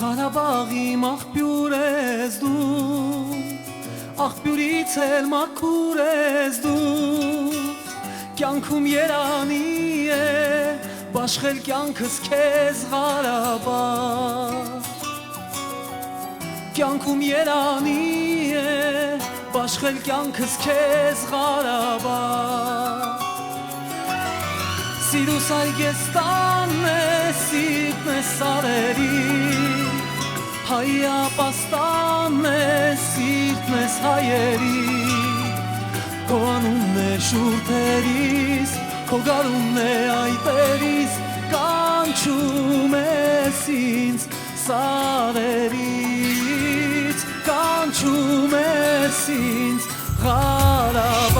Ղարաբաղի աղբյուր ես դու աղբյուրից էլ մաքուր ես դու կյանքում երանի է բաշխել կյանքս քեզ Ղարաբաղ կյանքում երանի է բաշխել կյանքս քեզ Ղարաբաղ Սիրուս այգեստանն է սիրտն է սարերի հայապաստանն է սիրտն ես հայերի Քո անունն է շուրթերիս, քո գարունն է այտերիս Կանչում ես ինձ սարերից Կանչում ես ինձ Ղարաբաղ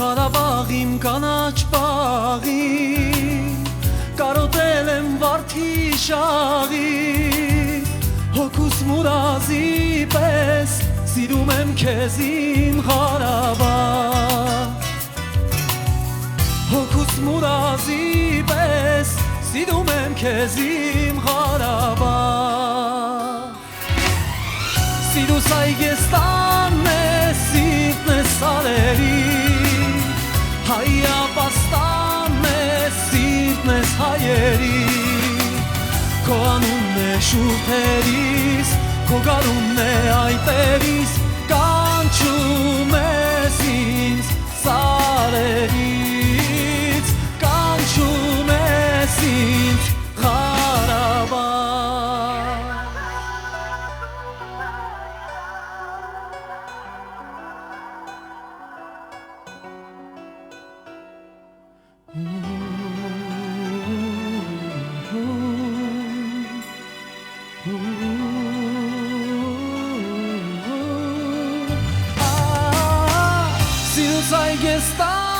Ղարաբաղ իմ կանաչ բաղի կարոտել եմ վարդի շաղի հոգուս մուրազի պես սիրում եմ քեզ իմ Ղարաբաղ հոգուս մուրազի պես սիրում եմ քեզ իմ Ղարաբաղ Սիրուս այգեստանն է սիրտն է սարերի հայապաստան ես սիրտն ես հայերի քո անունն է շուրթերիս Սիրուս այգեստան է